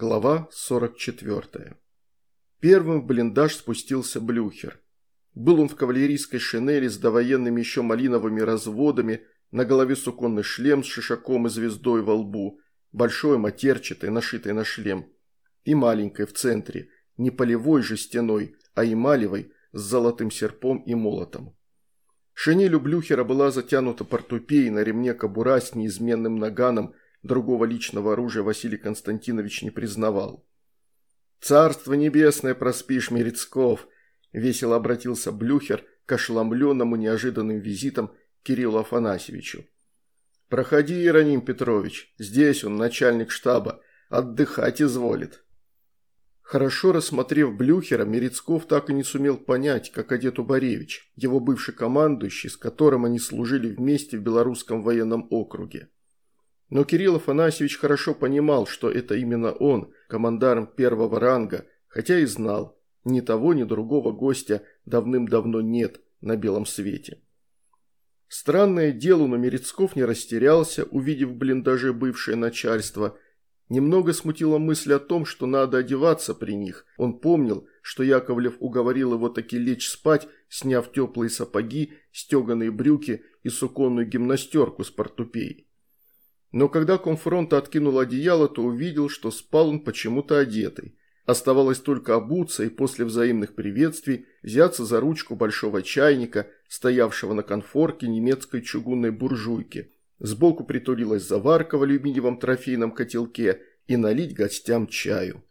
Глава 44. Первым в блиндаж спустился Блюхер. Был он в кавалерийской шинели с довоенными еще малиновыми разводами, на голове суконный шлем с шишаком и звездой во лбу, большой матерчатый, нашитый на шлем, и маленькой в центре, не полевой жестяной, а эмалевой, с золотым серпом и молотом. Шинель у Блюхера была затянута портупеей на ремне кобура с неизменным наганом, другого личного оружия Василий Константинович не признавал. «Царство небесное проспишь, Мерецков!» – весело обратился Блюхер к ошеломленному неожиданным визитом Кириллу Афанасьевичу. «Проходи, Иероним Петрович, здесь он, начальник штаба, отдыхать изволит». Хорошо рассмотрев Блюхера, Мерецков так и не сумел понять, как одет Убаревич, его бывший командующий, с которым они служили вместе в Белорусском военном округе. Но Кирилл Афанасьевич хорошо понимал, что это именно он, командарм первого ранга, хотя и знал, ни того, ни другого гостя давным-давно нет на белом свете. Странное дело, но Мерецков не растерялся, увидев в блиндаже бывшее начальство – Немного смутила мысль о том, что надо одеваться при них. Он помнил, что Яковлев уговорил его таки лечь спать, сняв теплые сапоги, стеганые брюки и суконную гимнастерку с портупеей. Но когда комфронта откинул одеяло, то увидел, что спал он почему-то одетый. Оставалось только обуться и после взаимных приветствий взяться за ручку большого чайника, стоявшего на конфорке немецкой чугунной буржуйки – Сбоку притулилась заварка в алюминиевом трофейном котелке и налить гостям чаю.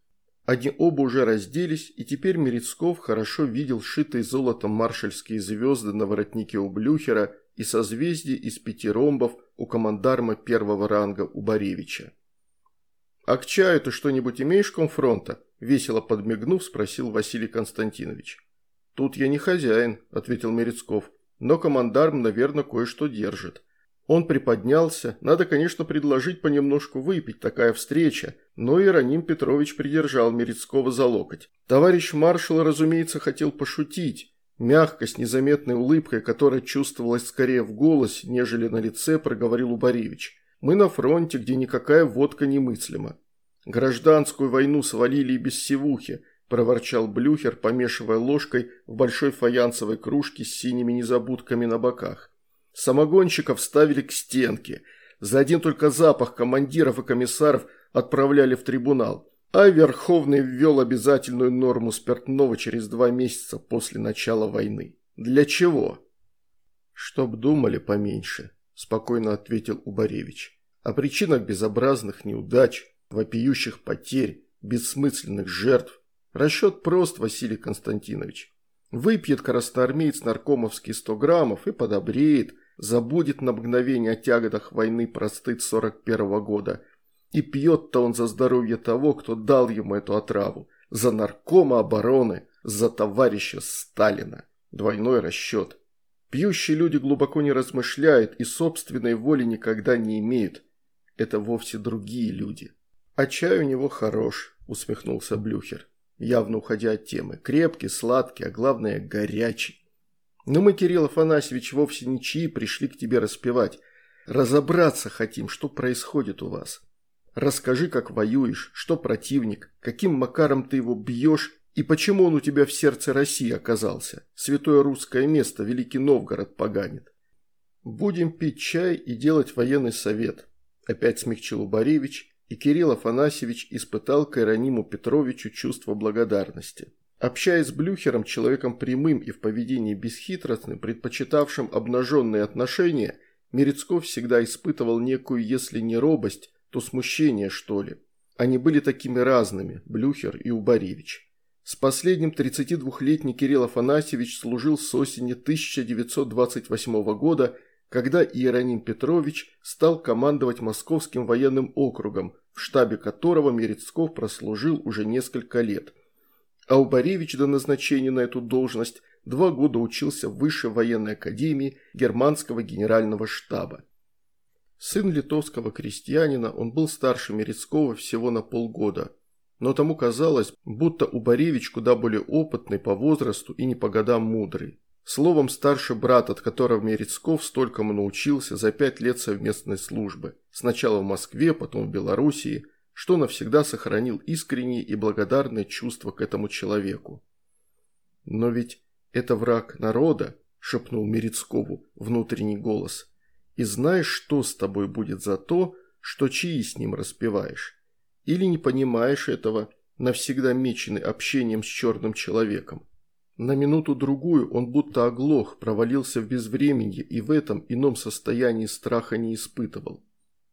Они оба уже разделись, и теперь Мерецков хорошо видел шитые золотом маршальские звезды на воротнике у Блюхера и созвездие из пяти ромбов у командарма первого ранга у Боревича. «А к чаю ты что-нибудь имеешь комфронта?» – весело подмигнув, спросил Василий Константинович. «Тут я не хозяин», – ответил Мерецков, – «но командарм, наверное, кое-что держит». Он приподнялся. Надо, конечно, предложить понемножку выпить, такая встреча. Но Иероним Петрович придержал Мерецкого за локоть. Товарищ маршал, разумеется, хотел пошутить. Мягко, с незаметной улыбкой, которая чувствовалась скорее в голосе, нежели на лице, проговорил Убаревич. «Мы на фронте, где никакая водка немыслима. Гражданскую войну свалили и без севухи», – проворчал Блюхер, помешивая ложкой в большой фаянсовой кружке с синими незабудками на боках. Самогонщиков ставили к стенке. За один только запах командиров и комиссаров отправляли в трибунал. А Верховный ввел обязательную норму спиртного через два месяца после начала войны. Для чего? Чтоб думали поменьше, спокойно ответил Убаревич. О причинах безобразных неудач, вопиющих потерь, бессмысленных жертв. Расчет прост, Василий Константинович. Выпьет красноармеец наркомовские 100 граммов и подобреет – забудет на мгновение о тяготах войны простыд 41 -го года. И пьет-то он за здоровье того, кто дал ему эту отраву. За наркома обороны, за товарища Сталина. Двойной расчет. Пьющие люди глубоко не размышляют и собственной воли никогда не имеют. Это вовсе другие люди. А чай у него хорош, усмехнулся Блюхер, явно уходя от темы. Крепкий, сладкий, а главное горячий. Но мы, Кирилл Афанасьевич, вовсе ничьи пришли к тебе распевать. Разобраться хотим, что происходит у вас. Расскажи, как воюешь, что противник, каким макаром ты его бьешь и почему он у тебя в сердце России оказался. Святое русское место, Великий Новгород поганит. Будем пить чай и делать военный совет. Опять смягчил Убаревич, и Кирилл Афанасьевич испытал к Иерониму Петровичу чувство благодарности. Общаясь с Блюхером, человеком прямым и в поведении бесхитростным, предпочитавшим обнаженные отношения, Мерецков всегда испытывал некую, если не робость, то смущение, что ли. Они были такими разными, Блюхер и Убаревич. С последним 32-летний Кирилл Афанасьевич служил с осени 1928 года, когда Иероним Петрович стал командовать Московским военным округом, в штабе которого Мерецков прослужил уже несколько лет – а Убаревич до назначения на эту должность два года учился в Высшей военной академии Германского генерального штаба. Сын литовского крестьянина, он был старше Мерецкого всего на полгода. Но тому казалось, будто Убаревич куда более опытный по возрасту и не по годам мудрый. Словом, старший брат, от которого Мерецков столькому научился за пять лет совместной службы. Сначала в Москве, потом в Белоруссии – что навсегда сохранил искренние и благодарные чувства к этому человеку. «Но ведь это враг народа», – шепнул Мерецкову внутренний голос. «И знаешь, что с тобой будет за то, что чьи с ним распеваешь? Или не понимаешь этого, навсегда меченный общением с черным человеком?» На минуту-другую он будто оглох, провалился в безвременье и в этом ином состоянии страха не испытывал.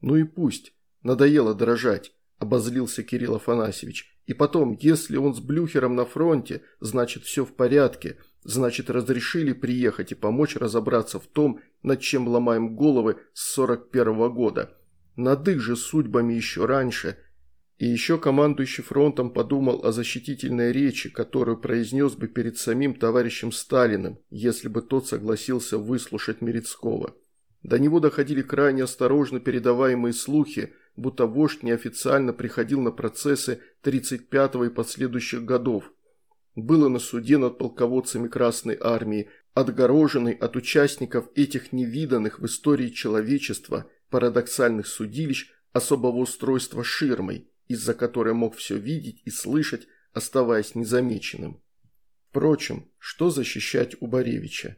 «Ну и пусть. Надоело дрожать», – обозлился Кирилл Афанасьевич. «И потом, если он с Блюхером на фронте, значит все в порядке, значит разрешили приехать и помочь разобраться в том, над чем ломаем головы с 41-го года. Над их же судьбами еще раньше – и еще командующий фронтом подумал о защитительной речи, которую произнес бы перед самим товарищем Сталиным, если бы тот согласился выслушать Мерецкого. До него доходили крайне осторожно передаваемые слухи, будто вождь неофициально приходил на процессы 35-го и последующих годов. Было на суде над полководцами Красной Армии, отгороженный от участников этих невиданных в истории человечества парадоксальных судилищ особого устройства ширмой – из-за которой мог все видеть и слышать, оставаясь незамеченным. Впрочем, что защищать у Боревича?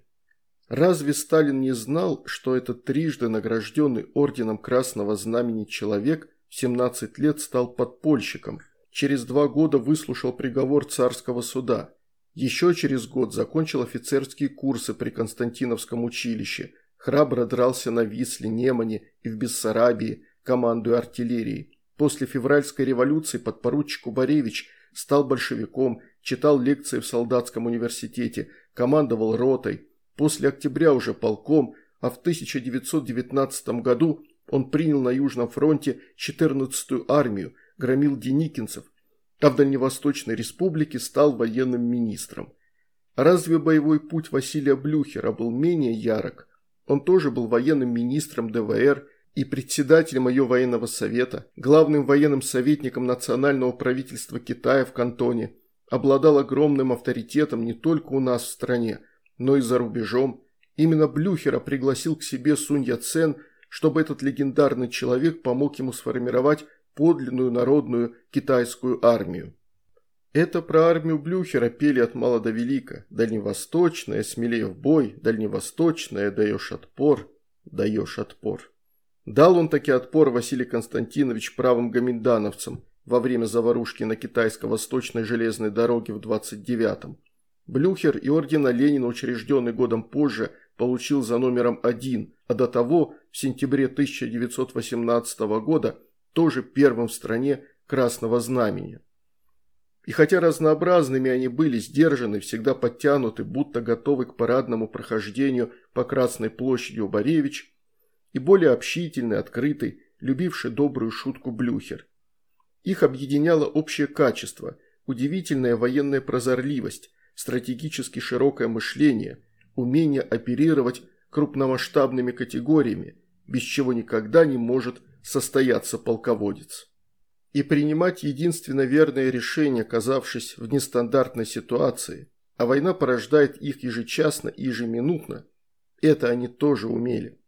Разве Сталин не знал, что этот трижды награжденный орденом Красного Знамени человек в 17 лет стал подпольщиком, через два года выслушал приговор царского суда, еще через год закончил офицерские курсы при Константиновском училище, храбро дрался на Висле, Немане и в Бессарабии, командуя артиллерией, После февральской революции подпоручик Убаревич стал большевиком, читал лекции в солдатском университете, командовал ротой. После октября уже полком, а в 1919 году он принял на Южном фронте 14-ю армию, громил деникинцев, а в Дальневосточной республике стал военным министром. Разве боевой путь Василия Блюхера был менее ярок? Он тоже был военным министром ДВР и председателем ее военного совета, главным военным советником национального правительства Китая в Кантоне, обладал огромным авторитетом не только у нас в стране, но и за рубежом. Именно Блюхера пригласил к себе Сунь Яцен, чтобы этот легендарный человек помог ему сформировать подлинную народную китайскую армию. Это про армию Блюхера пели от мала до велика. Дальневосточная, смелее в бой, дальневосточная, даешь отпор, даешь отпор. Дал он таки отпор Василий Константинович правым гоминдановцам во время заварушки на китайско-восточной железной дороге в 29-м. Блюхер и ордена Ленина, учрежденный годом позже, получил за номером один, а до того, в сентябре 1918 года, тоже первым в стране Красного Знамени. И хотя разнообразными они были, сдержаны, всегда подтянуты, будто готовы к парадному прохождению по Красной площади у Боревич, и более общительный, открытый, любивший добрую шутку Блюхер. Их объединяло общее качество, удивительная военная прозорливость, стратегически широкое мышление, умение оперировать крупномасштабными категориями, без чего никогда не может состояться полководец. И принимать единственно верное решение, оказавшись в нестандартной ситуации, а война порождает их ежечасно и ежеминутно, это они тоже умели.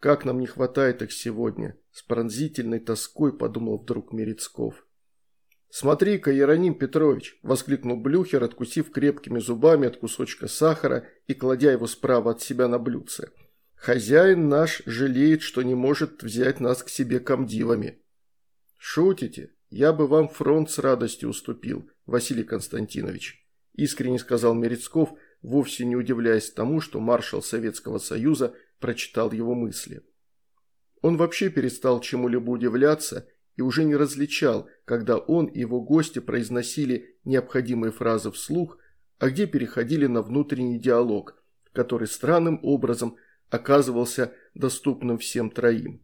Как нам не хватает их сегодня, с пронзительной тоской подумал вдруг Мерецков. «Смотри-ка, Иероним Петрович!» – воскликнул Блюхер, откусив крепкими зубами от кусочка сахара и кладя его справа от себя на блюдце. «Хозяин наш жалеет, что не может взять нас к себе комдивами». «Шутите? Я бы вам фронт с радостью уступил, Василий Константинович», – искренне сказал Мерецков, вовсе не удивляясь тому, что маршал Советского Союза – прочитал его мысли. Он вообще перестал чему-либо удивляться и уже не различал, когда он и его гости произносили необходимые фразы вслух, а где переходили на внутренний диалог, который странным образом оказывался доступным всем троим.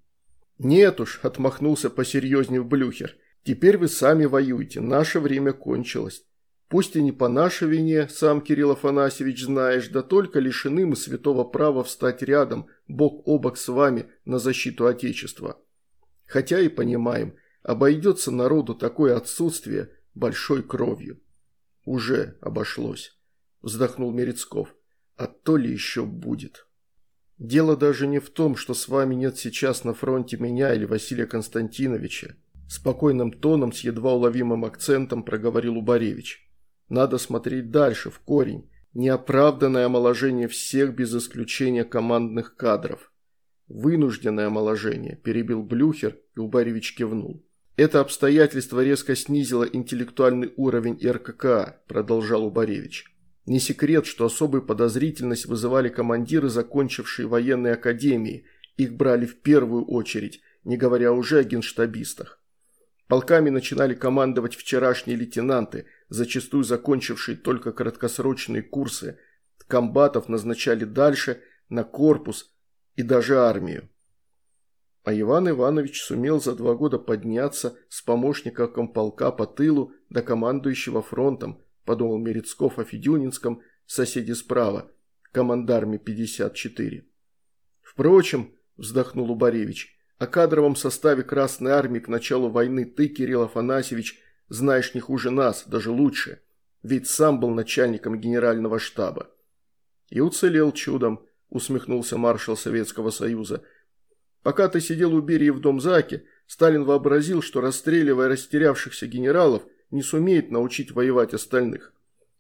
«Нет уж», – отмахнулся посерьезнее Блюхер, – «теперь вы сами воюете, наше время кончилось. Пусть и не по нашей вине, сам Кирилл Афанасьевич знаешь, да только лишены мы святого права встать рядом, бок о бок с вами, на защиту Отечества. Хотя и понимаем, обойдется народу такое отсутствие большой кровью. Уже обошлось, вздохнул Мерецков, а то ли еще будет. Дело даже не в том, что с вами нет сейчас на фронте меня или Василия Константиновича. Спокойным тоном, с едва уловимым акцентом проговорил Убаревич. Надо смотреть дальше, в корень. Неоправданное омоложение всех без исключения командных кадров. Вынужденное омоложение, перебил Блюхер, и Убаревич кивнул. Это обстоятельство резко снизило интеллектуальный уровень РККА, продолжал Убаревич. Не секрет, что особую подозрительность вызывали командиры, закончившие военные академии. Их брали в первую очередь, не говоря уже о генштабистах. Полками начинали командовать вчерашние лейтенанты, зачастую закончившие только краткосрочные курсы. Комбатов назначали дальше, на корпус и даже армию. А Иван Иванович сумел за два года подняться с помощника комполка по тылу до командующего фронтом, подумал Мерецков о Федюнинском, соседе справа, командарме 54. Впрочем, вздохнул Убаревич, о кадровом составе Красной Армии к началу войны ты, Кирилл Афанасьевич, знаешь не хуже нас, даже лучше, ведь сам был начальником генерального штаба. И уцелел чудом, усмехнулся маршал Советского Союза – Пока ты сидел у Берии в Домзаке, Сталин вообразил, что расстреливая растерявшихся генералов, не сумеет научить воевать остальных.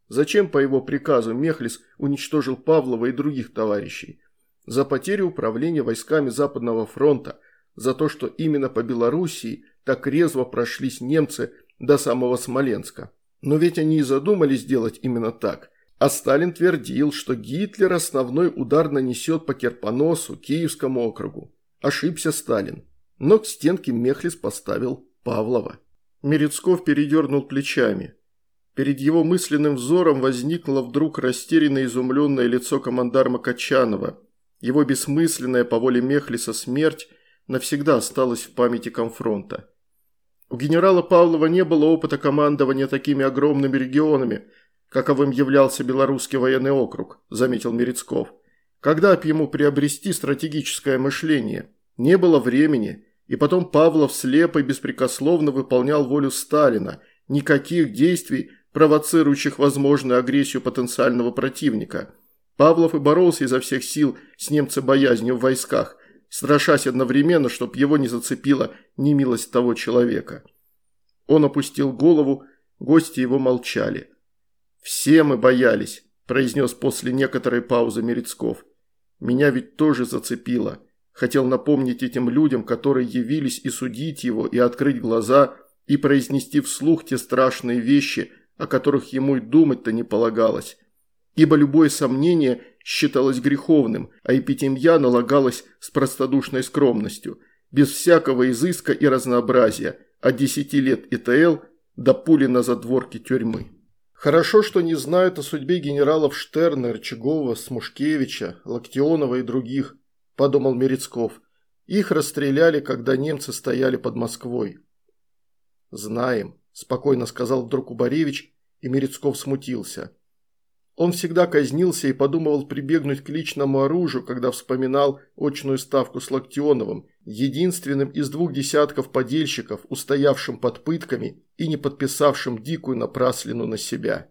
Зачем по его приказу Мехлис уничтожил Павлова и других товарищей? За потерю управления войсками Западного фронта, за то, что именно по Белоруссии так резво прошлись немцы до самого Смоленска. Но ведь они и задумали сделать именно так. А Сталин твердил, что Гитлер основной удар нанесет по Керпоносу, Киевскому округу. Ошибся Сталин. Но к стенке Мехлис поставил Павлова. Мерецков передернул плечами. Перед его мысленным взором возникло вдруг растерянное изумленное лицо командарма Качанова. Его бессмысленная по воле Мехлиса смерть навсегда осталась в памяти конфронта. У генерала Павлова не было опыта командования такими огромными регионами, каковым являлся Белорусский военный округ, заметил Мерецков. Когда б ему приобрести стратегическое мышление? Не было времени, и потом Павлов слепо и беспрекословно выполнял волю Сталина, никаких действий, провоцирующих возможную агрессию потенциального противника. Павлов и боролся изо всех сил с немцебоязнью в войсках, страшась одновременно, чтоб его не зацепила немилость того человека. Он опустил голову, гости его молчали. «Все мы боялись», – произнес после некоторой паузы Мерецков. Меня ведь тоже зацепило. Хотел напомнить этим людям, которые явились и судить его, и открыть глаза, и произнести вслух те страшные вещи, о которых ему и думать-то не полагалось. Ибо любое сомнение считалось греховным, а эпитемья налагалась с простодушной скромностью, без всякого изыска и разнообразия, от десяти лет ИТЛ до пули на задворке тюрьмы. Хорошо, что не знают о судьбе генералов Штерна, Рычагова, Смушкевича, Локтионова и других, подумал Мерецков. Их расстреляли, когда немцы стояли под Москвой. Знаем, спокойно сказал вдруг Убаревич, и Мерецков смутился. Он всегда казнился и подумывал прибегнуть к личному оружию, когда вспоминал очную ставку с Локтионовым, единственным из двух десятков подельщиков, устоявшим под пытками и не подписавшим дикую напраслину на себя.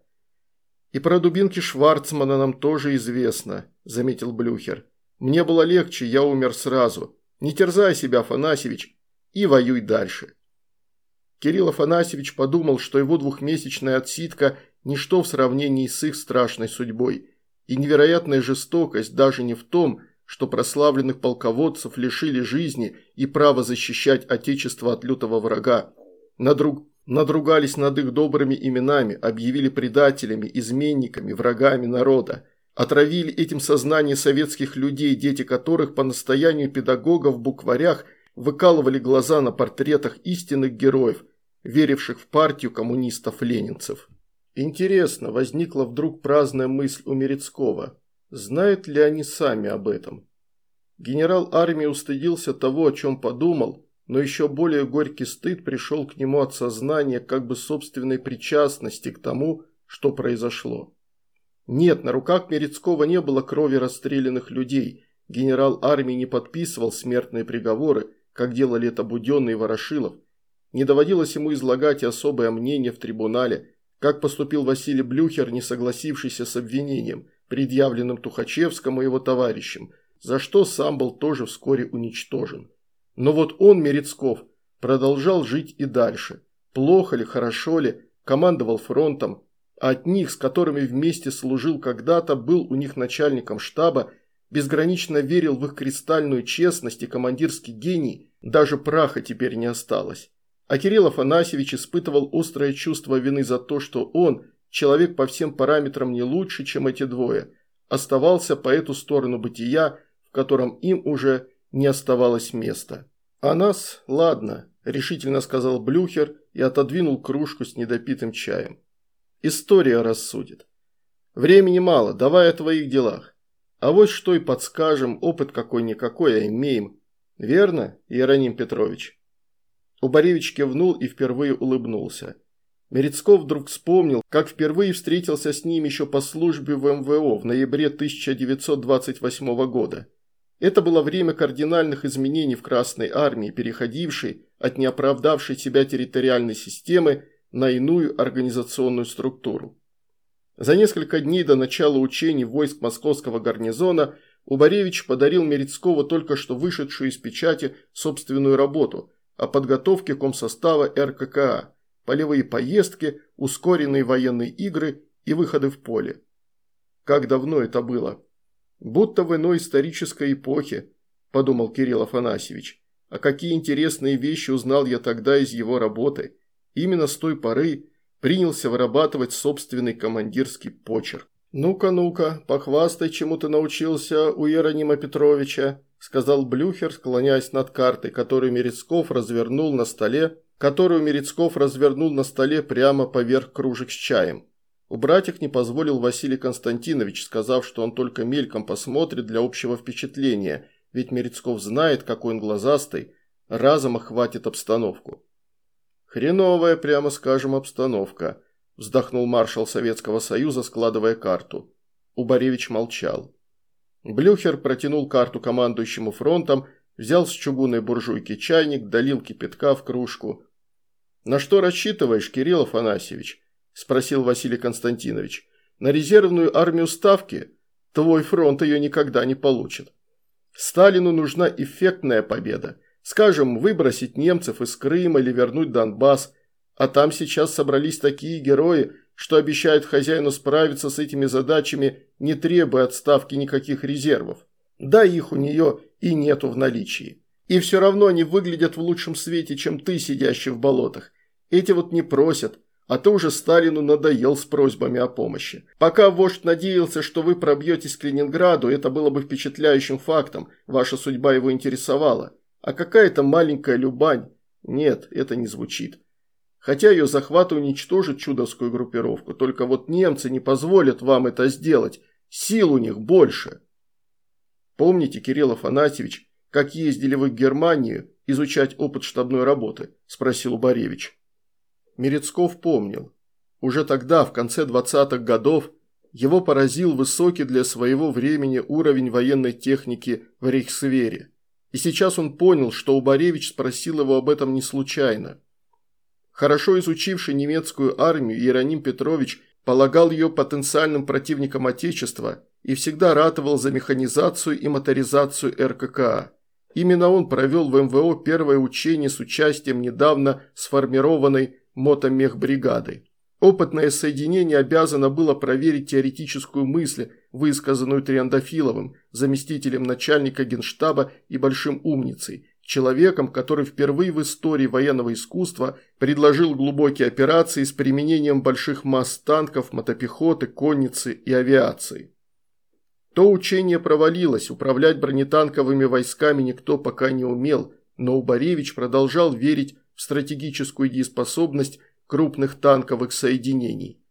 «И про дубинки Шварцмана нам тоже известно», – заметил Блюхер. «Мне было легче, я умер сразу. Не терзай себя, Афанасьевич, и воюй дальше». Кирилл Афанасьевич подумал, что его двухмесячная отсидка – ничто в сравнении с их страшной судьбой, и невероятная жестокость даже не в том, что прославленных полководцев лишили жизни и права защищать Отечество от лютого врага. Надруг... Надругались над их добрыми именами, объявили предателями, изменниками, врагами народа. Отравили этим сознание советских людей, дети которых по настоянию педагогов в букварях выкалывали глаза на портретах истинных героев, веривших в партию коммунистов-ленинцев. Интересно, возникла вдруг праздная мысль у Мерецкого – Знают ли они сами об этом? Генерал армии устыдился того, о чем подумал, но еще более горький стыд пришел к нему от сознания как бы собственной причастности к тому, что произошло. Нет, на руках Мерецкого не было крови расстрелянных людей, генерал армии не подписывал смертные приговоры, как делали это Буденный и Ворошилов. Не доводилось ему излагать особое мнение в трибунале, как поступил Василий Блюхер, не согласившийся с обвинением – предъявленным Тухачевскому и его товарищам, за что сам был тоже вскоре уничтожен. Но вот он, Мерецков, продолжал жить и дальше. Плохо ли, хорошо ли, командовал фронтом, от них, с которыми вместе служил когда-то, был у них начальником штаба, безгранично верил в их кристальную честность и командирский гений, даже праха теперь не осталось. А Кирилл Афанасьевич испытывал острое чувство вины за то, что он, человек по всем параметрам не лучше, чем эти двое, оставался по эту сторону бытия, в котором им уже не оставалось места. «А нас, ладно», – решительно сказал Блюхер и отодвинул кружку с недопитым чаем. «История рассудит. Времени мало, давай о твоих делах. А вот что и подскажем, опыт какой-никакой, а имеем. Верно, Иероним Петрович?» Убаревич кивнул и впервые улыбнулся. Мерецков вдруг вспомнил, как впервые встретился с ним еще по службе в МВО в ноябре 1928 года. Это было время кардинальных изменений в Красной Армии, переходившей от неоправдавшей себя территориальной системы на иную организационную структуру. За несколько дней до начала учений войск московского гарнизона Убаревич подарил Мерецкову только что вышедшую из печати собственную работу о подготовке комсостава РККА, полевые поездки, ускоренные военные игры и выходы в поле. Как давно это было? Будто в иной исторической эпохе, подумал Кирилл Афанасьевич. А какие интересные вещи узнал я тогда из его работы. Именно с той поры принялся вырабатывать собственный командирский почерк. «Ну-ка, ну-ка, похвастай, чему ты научился у Иеронима Петровича», сказал Блюхер, склоняясь над картой, которую Мерецков развернул на столе которую Мерецков развернул на столе прямо поверх кружек с чаем. Убрать их не позволил Василий Константинович, сказав, что он только мельком посмотрит для общего впечатления, ведь Мерецков знает, какой он глазастый, разом охватит обстановку. «Хреновая, прямо скажем, обстановка», – вздохнул маршал Советского Союза, складывая карту. Убаревич молчал. Блюхер протянул карту командующему фронтом, взял с чугунной буржуйки чайник, долил кипятка в кружку, «На что рассчитываешь, Кирилл Афанасьевич?» – спросил Василий Константинович. «На резервную армию Ставки? Твой фронт ее никогда не получит. Сталину нужна эффектная победа. Скажем, выбросить немцев из Крыма или вернуть Донбасс. А там сейчас собрались такие герои, что обещают хозяину справиться с этими задачами, не требуя отставки никаких резервов. Да их у нее и нету в наличии. И все равно они выглядят в лучшем свете, чем ты, сидящий в болотах. Эти вот не просят, а то уже Сталину надоел с просьбами о помощи. Пока вождь надеялся, что вы пробьетесь к Ленинграду, это было бы впечатляющим фактом, ваша судьба его интересовала. А какая-то маленькая Любань? Нет, это не звучит. Хотя ее захват уничтожит чудовскую группировку, только вот немцы не позволят вам это сделать, сил у них больше. Помните, Кирилл Афанасьевич, как ездили вы в Германию изучать опыт штабной работы? Спросил Убаревич. Мерецков помнил. Уже тогда, в конце 20-х годов, его поразил высокий для своего времени уровень военной техники в Рейхсвере. И сейчас он понял, что Убаревич спросил его об этом не случайно. Хорошо изучивший немецкую армию, Иероним Петрович полагал ее потенциальным противником Отечества и всегда ратовал за механизацию и моторизацию РККА. Именно он провел в МВО первое учение с участием недавно сформированной мотомехбригады. Опытное соединение обязано было проверить теоретическую мысль, высказанную Триандафиловым, заместителем начальника генштаба и большим умницей, человеком, который впервые в истории военного искусства предложил глубокие операции с применением больших масс танков, мотопехоты, конницы и авиации. То учение провалилось, управлять бронетанковыми войсками никто пока не умел, но Убаревич продолжал верить в стратегическую дееспособность крупных танковых соединений.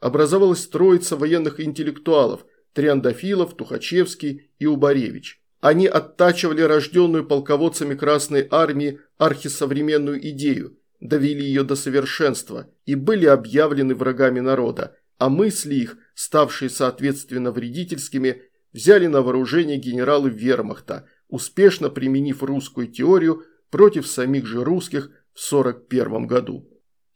Образовалась троица военных интеллектуалов – Триандафилов, Тухачевский и Убаревич. Они оттачивали рожденную полководцами Красной Армии архисовременную идею, довели ее до совершенства и были объявлены врагами народа, а мысли их, ставшие соответственно вредительскими, взяли на вооружение генералы вермахта, успешно применив русскую теорию против самих же русских в 1941 году.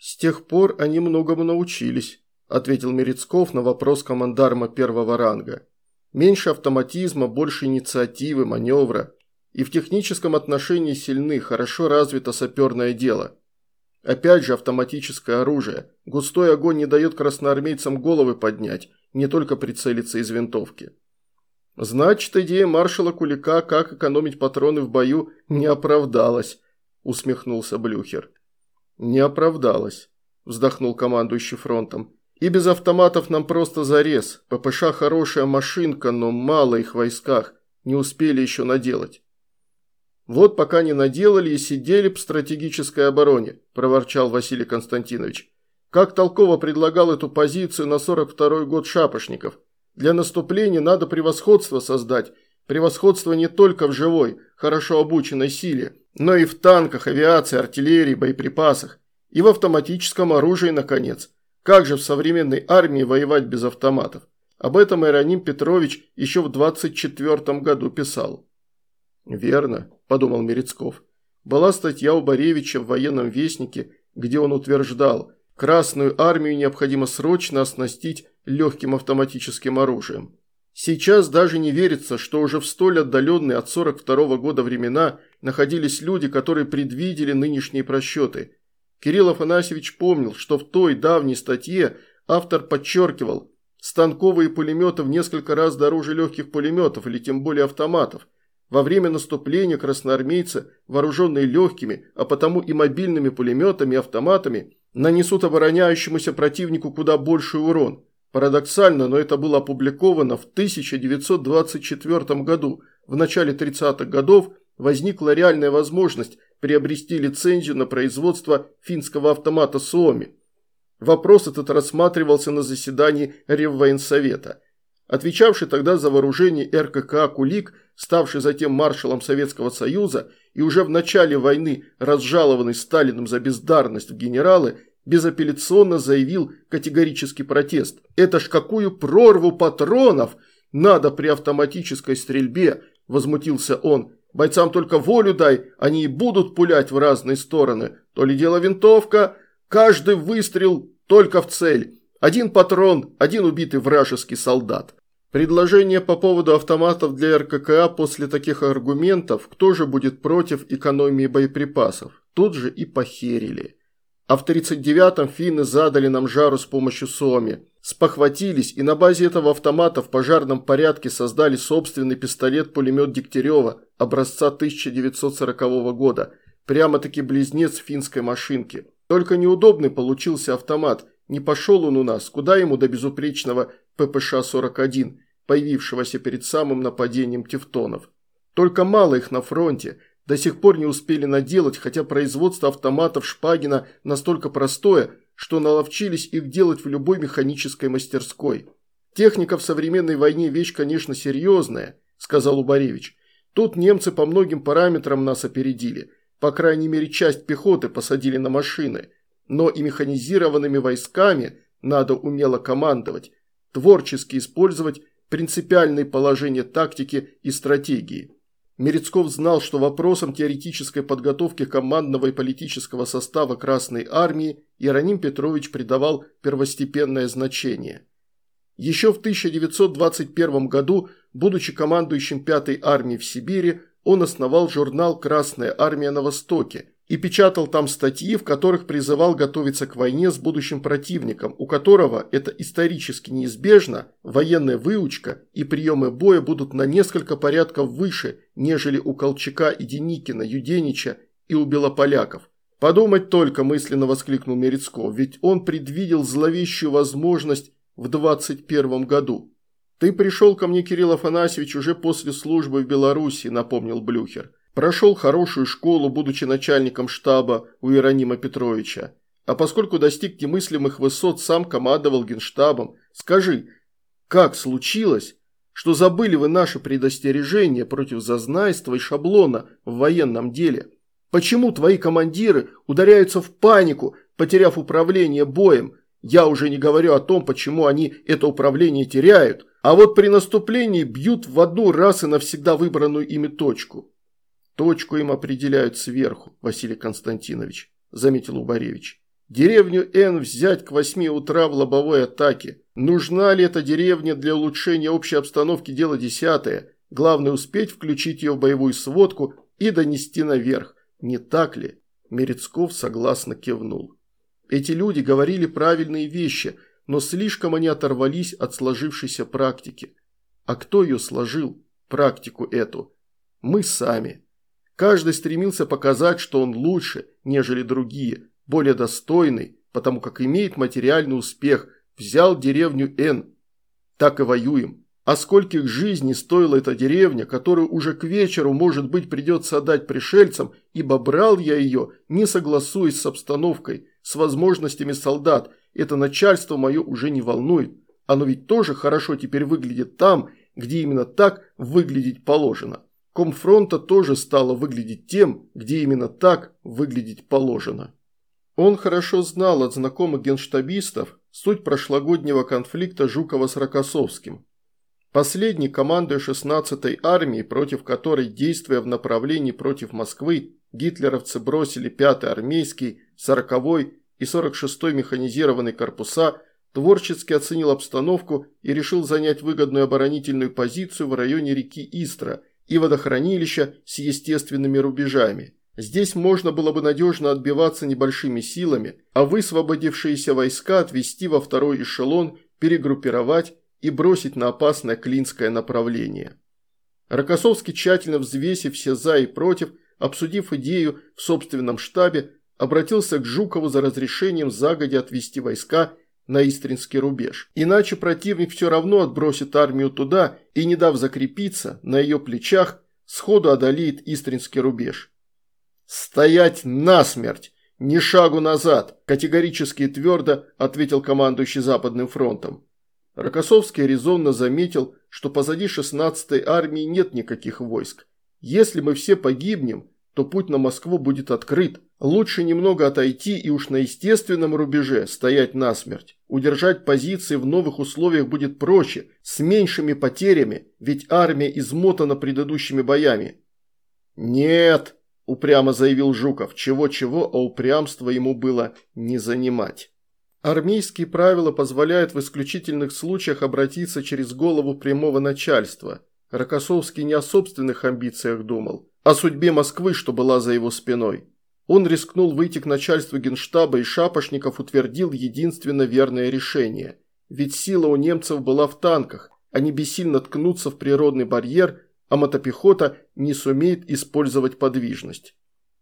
«С тех пор они многому научились», – ответил Мерецков на вопрос командарма первого ранга. «Меньше автоматизма, больше инициативы, маневра. и в техническом отношении сильны, хорошо развито саперное дело. Опять же автоматическое оружие. Густой огонь не дает красноармейцам головы поднять, не только прицелиться из винтовки. Значит, идея маршала Кулика, как экономить патроны в бою, не оправдалась, усмехнулся Блюхер. Не оправдалась, вздохнул командующий фронтом. И без автоматов нам просто зарез. ППШ хорошая машинка, но мало их в войсках. Не успели еще наделать. Вот пока не наделали и сидели в стратегической обороне, проворчал Василий Константинович. Как толково предлагал эту позицию на 42-й год Шапошников. Для наступления надо превосходство создать. Превосходство не только в живой, хорошо обученной силе, но и в танках, авиации, артиллерии, боеприпасах. И в автоматическом оружии, наконец. Как же в современной армии воевать без автоматов? Об этом Иероним Петрович еще в 24 году писал. «Верно», – подумал Мерецков. Была статья у Боревича в военном вестнике, где он утверждал, Красную армию необходимо срочно оснастить легким автоматическим оружием. Сейчас даже не верится, что уже в столь отдаленные от 42 -го года времена находились люди, которые предвидели нынешние просчеты, Кирилл Афанасьевич помнил, что в той давней статье автор подчеркивал, станковые пулеметы в несколько раз дороже легких пулеметов или тем более автоматов. Во время наступления красноармейцы, вооруженные легкими, а потому и мобильными пулеметами и автоматами, нанесут обороняющемуся противнику куда больший урон. Парадоксально, но это было опубликовано в 1924 году. В начале 30-х годов возникла реальная возможность приобрести лицензию на производство финского автомата Суоми. Вопрос этот рассматривался на заседании Реввоенсовета. Отвечавший тогда за вооружение РКК Кулик, ставший затем маршалом Советского Союза и уже в начале войны разжалованный Сталиным за бездарность в генералы, безапелляционно заявил категорический протест. «Это ж какую прорву патронов надо при автоматической стрельбе!» – возмутился он. Бойцам только волю дай, они и будут пулять в разные стороны. То ли дело винтовка, каждый выстрел только в цель. Один патрон, один убитый вражеский солдат. Предложение по поводу автоматов для РККА после таких аргументов, кто же будет против экономии боеприпасов, тут же и похерили. А в 39-м финны задали нам жару с помощью СОМИ. Спохватились и на базе этого автомата в пожарном порядке создали собственный пистолет-пулемет Дегтярева образца 1940 года. Прямо-таки близнец финской машинки. Только неудобный получился автомат. Не пошел он у нас, куда ему до безупречного ППШ-41, появившегося перед самым нападением тевтонов. Только мало их на фронте – до сих пор не успели наделать, хотя производство автоматов Шпагина настолько простое, что наловчились их делать в любой механической мастерской. Техника в современной войне вещь, конечно, серьезная, сказал Убаревич. Тут немцы по многим параметрам нас опередили. По крайней мере, часть пехоты посадили на машины. Но и механизированными войсками надо умело командовать, творчески использовать принципиальные положения тактики и стратегии. Мерецков знал, что вопросам теоретической подготовки командного и политического состава Красной Армии Иероним Петрович придавал первостепенное значение. Еще в 1921 году, будучи командующим 5-й армией в Сибири, он основал журнал «Красная армия на Востоке», и печатал там статьи, в которых призывал готовиться к войне с будущим противником, у которого это исторически неизбежно, военная выучка и приемы боя будут на несколько порядков выше, нежели у Колчака и Деникина, Юденича и у белополяков. Подумать только, мысленно воскликнул Мерецков, ведь он предвидел зловещую возможность в 21 году. «Ты пришел ко мне, Кирилл Афанасьевич, уже после службы в Беларуси», напомнил Блюхер. Прошел хорошую школу, будучи начальником штаба у Иеронима Петровича. А поскольку достиг немыслимых высот, сам командовал генштабом. Скажи, как случилось, что забыли вы наше предостережение против зазнайства и шаблона в военном деле? Почему твои командиры ударяются в панику, потеряв управление боем? Я уже не говорю о том, почему они это управление теряют, а вот при наступлении бьют в одну раз и навсегда выбранную ими точку. Точку им определяют сверху, Василий Константинович, заметил Убаревич. Деревню Н взять к восьми утра в лобовой атаке. Нужна ли эта деревня для улучшения общей обстановки – дело десятое. Главное успеть включить ее в боевую сводку и донести наверх. Не так ли?» Мерецков согласно кивнул. Эти люди говорили правильные вещи, но слишком они оторвались от сложившейся практики. А кто ее сложил, практику эту? Мы сами. Каждый стремился показать, что он лучше, нежели другие, более достойный, потому как имеет материальный успех, взял деревню Н. Так и воюем. А скольких жизней стоила эта деревня, которую уже к вечеру, может быть, придется отдать пришельцам, ибо брал я ее, не согласуясь с обстановкой, с возможностями солдат. Это начальство мое уже не волнует. Оно ведь тоже хорошо теперь выглядит там, где именно так выглядеть положено. Комфронта тоже стало выглядеть тем, где именно так выглядеть положено. Он хорошо знал от знакомых генштабистов суть прошлогоднего конфликта Жукова с Рокоссовским. Последний, командуя 16-й армией, против которой, действуя в направлении против Москвы, гитлеровцы бросили 5-й армейский, 40-й и 46-й механизированный корпуса, творчески оценил обстановку и решил занять выгодную оборонительную позицию в районе реки Истра и водохранилища с естественными рубежами. Здесь можно было бы надежно отбиваться небольшими силами, а высвободившиеся войска отвести во второй эшелон, перегруппировать и бросить на опасное клинское направление. Рокоссовский, тщательно взвесив все «за» и «против», обсудив идею в собственном штабе, обратился к Жукову за разрешением загодя отвести войска на Истринский рубеж. Иначе противник все равно отбросит армию туда и, не дав закрепиться, на ее плечах сходу одолеет Истринский рубеж. «Стоять насмерть! Ни шагу назад!» – категорически и твердо ответил командующий Западным фронтом. Рокоссовский резонно заметил, что позади 16-й армии нет никаких войск. Если мы все погибнем, то путь на Москву будет открыт. Лучше немного отойти и уж на естественном рубеже стоять насмерть. Удержать позиции в новых условиях будет проще, с меньшими потерями, ведь армия измотана предыдущими боями. «Нет», – упрямо заявил Жуков. Чего-чего, а упрямство ему было не занимать. Армейские правила позволяют в исключительных случаях обратиться через голову прямого начальства. Рокоссовский не о собственных амбициях думал, о судьбе Москвы, что была за его спиной. Он рискнул выйти к начальству генштаба и шапошников утвердил единственно верное решение. Ведь сила у немцев была в танках, они бессильно ткнутся в природный барьер а мотопехота не сумеет использовать подвижность.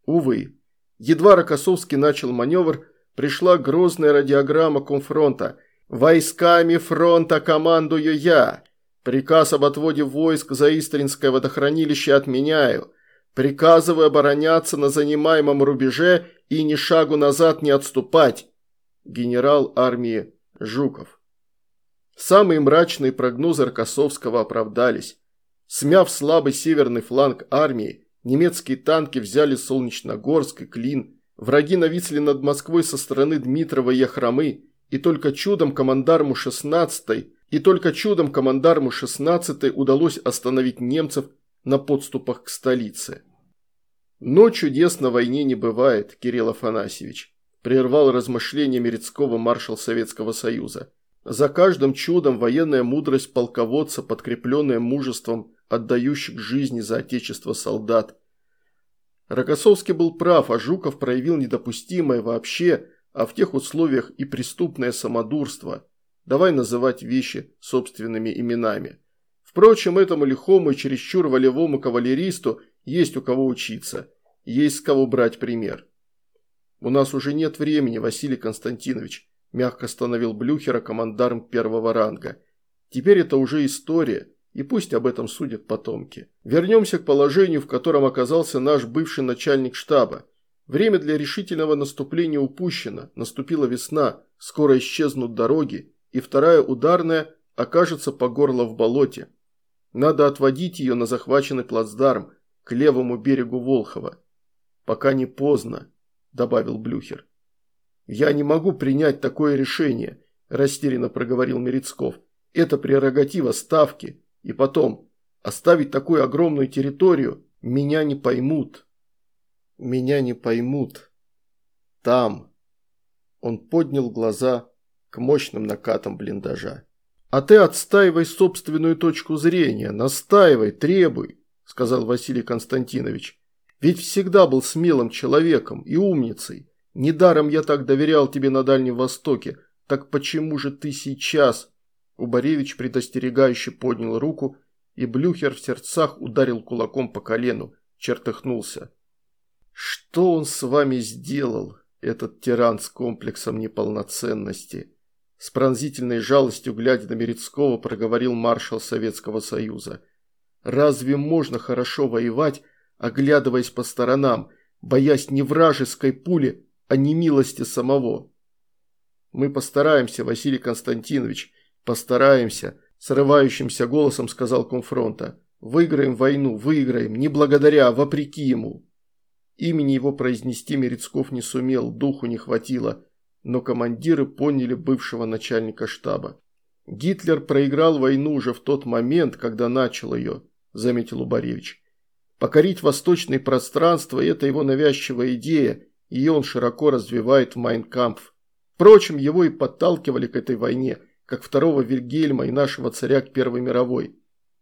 Увы. Едва Рокоссовский начал маневр, пришла грозная радиограмма комфронта. «Войсками фронта командую я! Приказ об отводе войск за Истринское водохранилище отменяю. Приказываю обороняться на занимаемом рубеже и ни шагу назад не отступать!» Генерал армии Жуков. Самые мрачные прогнозы Рокоссовского оправдались. Смяв слабый северный фланг армии, немецкие танки взяли Солнечногорск и Клин, враги нависли над Москвой со стороны Дмитрова и Яхромы, и только чудом командарму 16-й, и только чудом командарму 16-й удалось остановить немцев на подступах к столице. Но чудес на войне не бывает, Кирилл Афанасьевич, прервал размышления Мерецкого маршал Советского Союза. За каждым чудом военная мудрость полководца, подкрепленная мужеством отдающих жизни за отечество солдат. Рокоссовский был прав, а Жуков проявил недопустимое вообще, а в тех условиях и преступное самодурство. Давай называть вещи собственными именами. Впрочем, этому лихому и чересчур волевому кавалеристу есть у кого учиться, есть с кого брать пример. «У нас уже нет времени, Василий Константинович», – мягко остановил Блюхера командарм первого ранга. «Теперь это уже история, и пусть об этом судят потомки. Вернемся к положению, в котором оказался наш бывший начальник штаба. Время для решительного наступления упущено, наступила весна, скоро исчезнут дороги, и вторая ударная окажется по горло в болоте. Надо отводить ее на захваченный плацдарм, к левому берегу Волхова. Пока не поздно, добавил Блюхер. Я не могу принять такое решение, растерянно проговорил Мерецков. Это прерогатива ставки, и потом, оставить такую огромную территорию меня не поймут. Меня не поймут. Там. Он поднял глаза к мощным накатам блиндажа. «А ты отстаивай собственную точку зрения, настаивай, требуй», – сказал Василий Константинович. «Ведь всегда был смелым человеком и умницей. Недаром я так доверял тебе на Дальнем Востоке. Так почему же ты сейчас?» Убаревич предостерегающе поднял руку, и Блюхер в сердцах ударил кулаком по колену, чертыхнулся. «Что он с вами сделал, этот тиран с комплексом неполноценности?» С пронзительной жалостью, глядя на Мерецкого, проговорил маршал Советского Союза. «Разве можно хорошо воевать, оглядываясь по сторонам, боясь не вражеской пули, а не милости самого?» «Мы постараемся, Василий Константинович, постараемся», срывающимся голосом сказал комфронта. «Выиграем войну, выиграем, не благодаря, а вопреки ему». Имени его произнести Мерецков не сумел, духу не хватило – но командиры поняли бывшего начальника штаба. «Гитлер проиграл войну уже в тот момент, когда начал ее», – заметил Убаревич. «Покорить восточное пространство – это его навязчивая идея, ее он широко развивает в Майнкампф. Впрочем, его и подталкивали к этой войне, как второго Вильгельма и нашего царя к Первой мировой.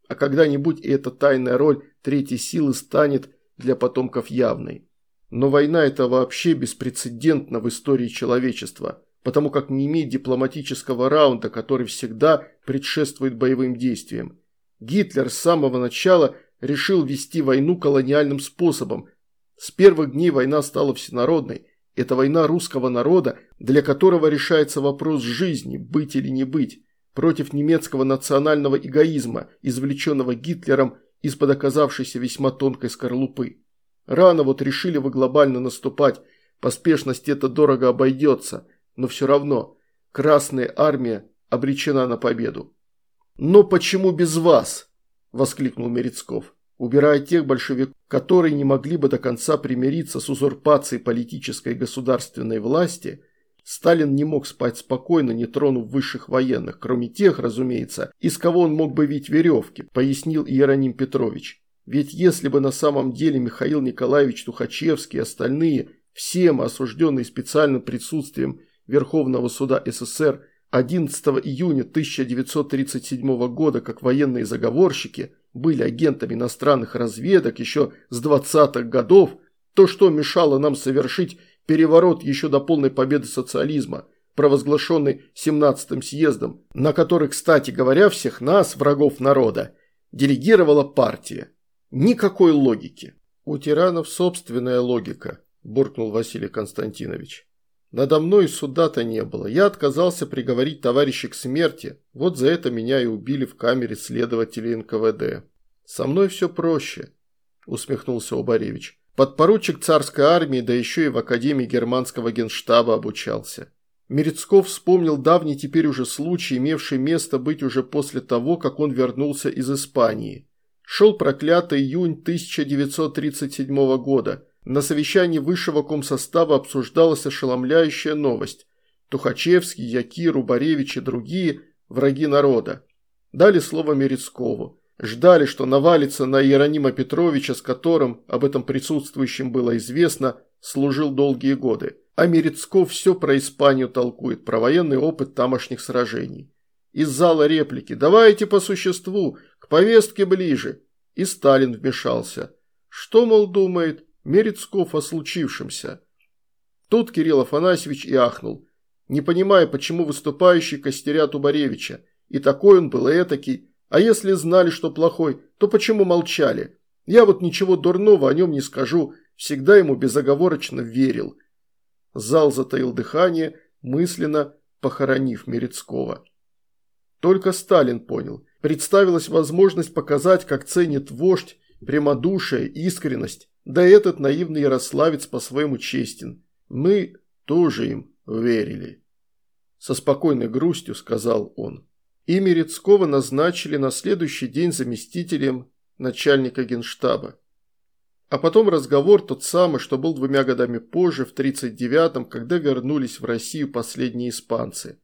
А когда-нибудь и эта тайная роль третьей силы станет для потомков явной. Но война это вообще беспрецедентна в истории человечества, потому как не имеет дипломатического раунда, который всегда предшествует боевым действиям. Гитлер с самого начала решил вести войну колониальным способом. С первых дней война стала всенародной. Это война русского народа, для которого решается вопрос жизни, быть или не быть, против немецкого национального эгоизма, извлеченного Гитлером из-под оказавшейся весьма тонкой скорлупы. Рано вот решили вы глобально наступать, поспешность это дорого обойдется, но все равно Красная Армия обречена на победу. «Но почему без вас?» – воскликнул Мерецков, убирая тех большевиков, которые не могли бы до конца примириться с узурпацией политической и государственной власти – Сталин не мог спать спокойно, не тронув высших военных, кроме тех, разумеется, из кого он мог бы вить веревки, пояснил Иероним Петрович. Ведь если бы на самом деле Михаил Николаевич Тухачевский и остальные, все мы, осужденные специальным присутствием Верховного суда СССр 11 июня 1937 года как военные заговорщики, были агентами иностранных разведок еще с 20-х годов, то что мешало нам совершить переворот еще до полной победы социализма, провозглашенный 17-м съездом, на который, кстати говоря, всех нас, врагов народа, делегировала партия. Никакой логики. У тиранов собственная логика, буркнул Василий Константинович. Надо мной суда-то не было. Я отказался приговорить товарища к смерти. Вот за это меня и убили в камере следователей НКВД. Со мной все проще, усмехнулся Убаревич. Подпоручик царской армии, да еще и в Академии германского генштаба обучался. Мерецков вспомнил давний теперь уже случай, имевший место быть уже после того, как он вернулся из Испании. Шел проклятый июнь 1937 года. На совещании высшего комсостава обсуждалась ошеломляющая новость. Тухачевский, Якир, Убаревич и другие – враги народа. Дали слово Мерецкову. Ждали, что навалится на Иеронима Петровича, с которым, об этом присутствующим было известно, служил долгие годы. А Мерецков все про Испанию толкует, про военный опыт тамошних сражений. Из зала реплики «Давайте по существу, к повестке ближе». И Сталин вмешался. Что, мол, думает Мерецков о случившемся? Тут Кирилл Афанасьевич и ахнул, не понимая, почему выступающий костерят Убаревича. И такой он был, и этакий. А если знали, что плохой, то почему молчали? Я вот ничего дурного о нем не скажу, всегда ему безоговорочно верил. Зал затаил дыхание, мысленно похоронив Мерецкого. Только Сталин понял. Представилась возможность показать, как ценит вождь, прямодушие, искренность. Да этот наивный ярославец по-своему честен. Мы тоже им верили. Со спокойной грустью сказал он. И Мерецкого назначили на следующий день заместителем начальника генштаба. А потом разговор тот самый, что был двумя годами позже, в 1939-м, когда вернулись в Россию последние испанцы.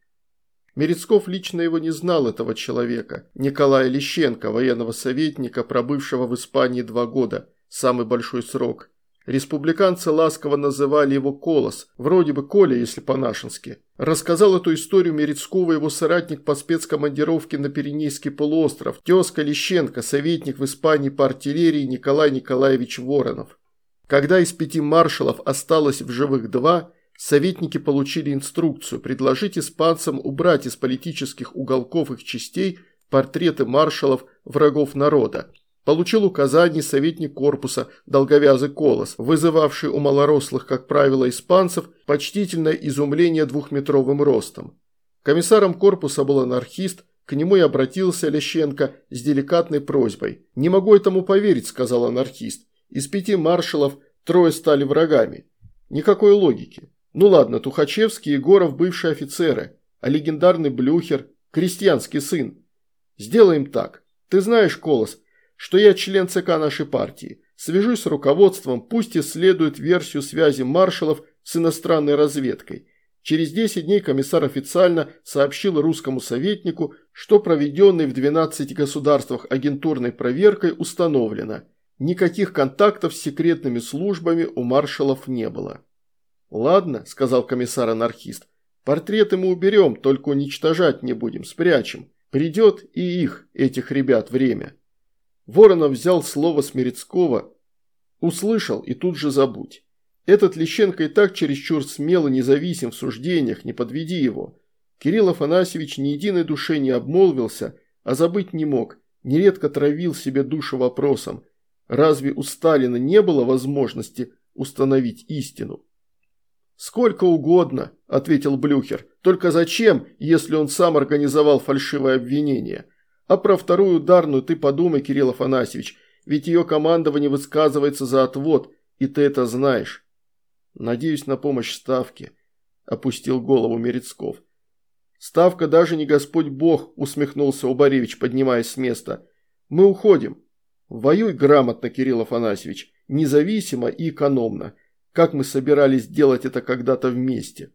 Мерецков лично его не знал, этого человека. Николая Лещенко, военного советника, пробывшего в Испании два года, самый большой срок. Республиканцы ласково называли его Колос, вроде бы Коля, если по-нашенски. Рассказал эту историю Мерецкого его соратник по спецкомандировке на Пиренейский полуостров, тезка Лещенко, советник в Испании по артиллерии Николай Николаевич Воронов. Когда из пяти маршалов осталось в живых два, советники получили инструкцию предложить испанцам убрать из политических уголков их частей портреты маршалов врагов народа. Получил указание советник корпуса долговязый колос, вызывавший у малорослых, как правило, испанцев, почтительное изумление двухметровым ростом. Комиссаром корпуса был анархист, к нему и обратился Лещенко с деликатной просьбой. «Не могу этому поверить», – сказал анархист. «Из пяти маршалов трое стали врагами. Никакой логики. Ну ладно, Тухачевский и Егоров бывшие офицеры, а легендарный Блюхер – крестьянский сын. Сделаем так. Ты знаешь, Колос, что я член ЦК нашей партии. Свяжусь с руководством, пусть исследует версию связи маршалов с иностранной разведкой. Через 10 дней комиссар официально сообщил русскому советнику, что проведенной в 12 государствах агентурной проверкой установлено. Никаких контактов с секретными службами у маршалов не было. «Ладно», – сказал комиссар-анархист, – «портреты мы уберем, только уничтожать не будем, спрячем. Придет и их, этих ребят, время». Воронов взял слово Смирецкого, услышал и тут же забудь. Этот Лещенко и так чересчур смело независим в суждениях, не подведи его. Кирилл Афанасьевич ни единой душе не обмолвился, а забыть не мог, нередко травил себе душу вопросом, разве у Сталина не было возможности установить истину? «Сколько угодно», – ответил Блюхер, – «только зачем, если он сам организовал фальшивое обвинение?» А про вторую ударную ты подумай, Кирилл Афанасьевич, ведь ее командование высказывается за отвод, и ты это знаешь. Надеюсь на помощь Ставки, опустил голову Мерецков. Ставка даже не Господь Бог, усмехнулся Убаревич, поднимаясь с места. Мы уходим. Воюй грамотно, Кирилл Афанасьевич, независимо и экономно, как мы собирались делать это когда-то вместе.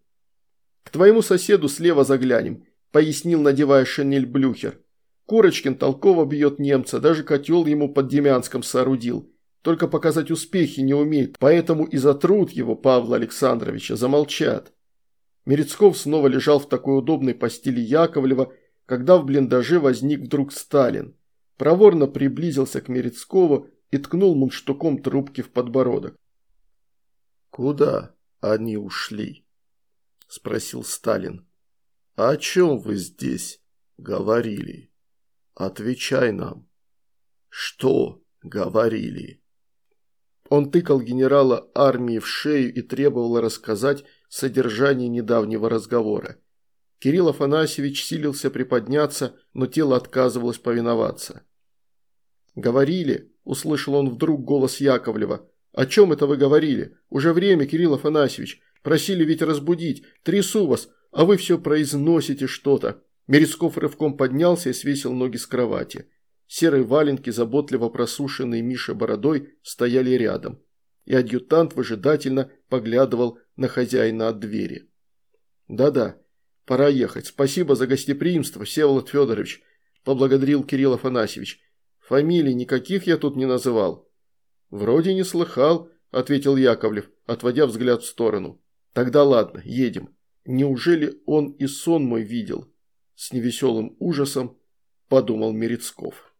К твоему соседу слева заглянем, пояснил, надевая шинель Блюхер. Курочкин толково бьет немца, даже котел ему под Демянском соорудил. Только показать успехи не умеет, поэтому и затрут его, Павла Александровича, замолчат. Мерецков снова лежал в такой удобной постели Яковлева, когда в блиндаже возник вдруг Сталин. Проворно приблизился к Мерецкову и ткнул мундштуком трубки в подбородок. «Куда они ушли?» – спросил Сталин. «О чем вы здесь говорили?» Отвечай нам. Что говорили? Он тыкал генерала армии в шею и требовал рассказать содержание недавнего разговора. Кирилл Афанасьевич силился приподняться, но тело отказывалось повиноваться. «Говорили», – услышал он вдруг голос Яковлева. «О чем это вы говорили? Уже время, Кирилл Афанасьевич. Просили ведь разбудить. Трясу вас, а вы все произносите что-то. Мерецков рывком поднялся и свесил ноги с кровати. Серые валенки, заботливо просушенные Миша бородой, стояли рядом. И адъютант выжидательно поглядывал на хозяина от двери. «Да-да, пора ехать. Спасибо за гостеприимство, Всеволод Федорович», – поблагодарил Кирилл Афанасьевич. «Фамилий никаких я тут не называл». «Вроде не слыхал», – ответил Яковлев, отводя взгляд в сторону. «Тогда ладно, едем. Неужели он и сон мой видел?» с невеселым ужасом подумал Мерецков.